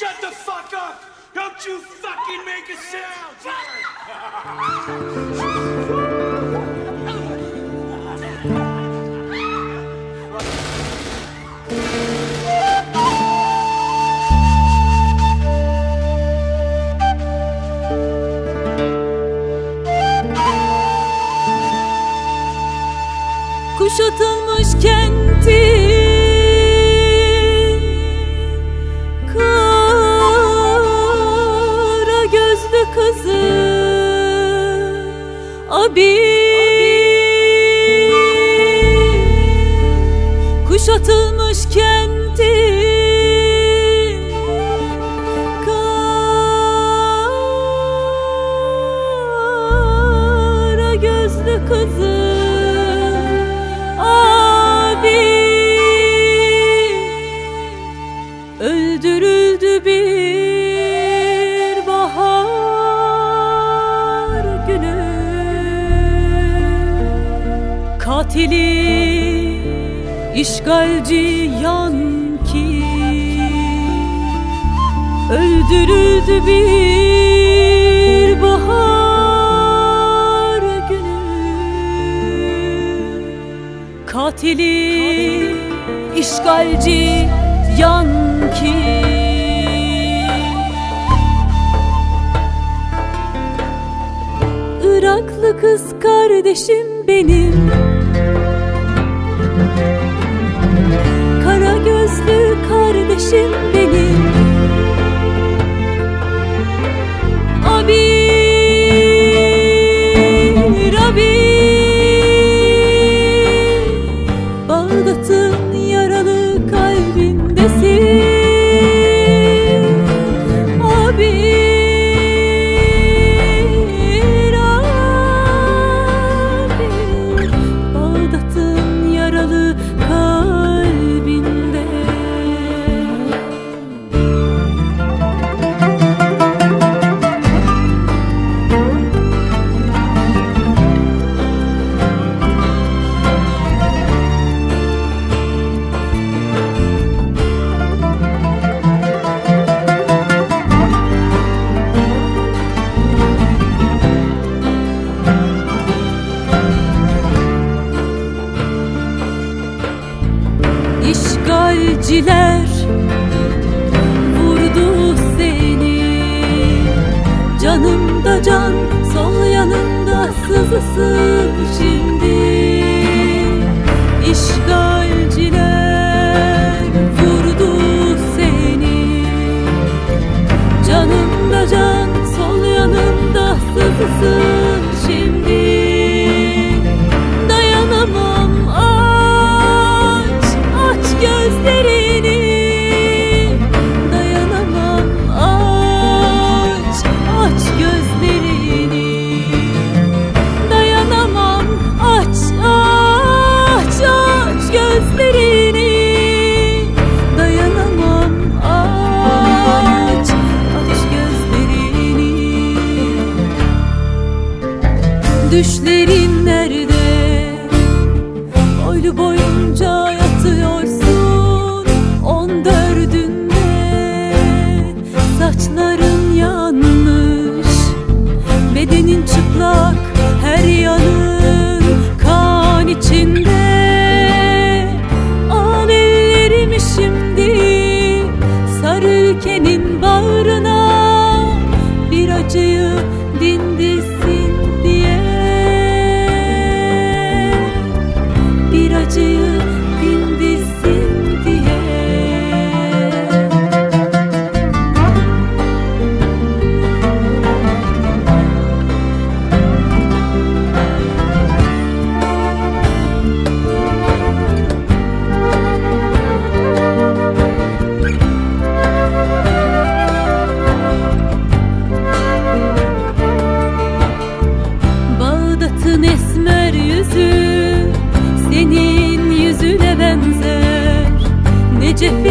Shut the fuck up! Don't you fucking make a sound! kuşatılmış kenti kızı. Abi. Kuşatılmış kenti Katili işgalci yanki Öldürüldü bir bahar günü. Katili işgalci yanki Iraklı kız kardeşim benim Kara gözlü kardeşim benim. Abi Abi Bağdat'ın gözlerini. Dayanamam aç aç aç gözlerini. Dayanamam aç aç gözlerini. Düşlerin nerede? difícil.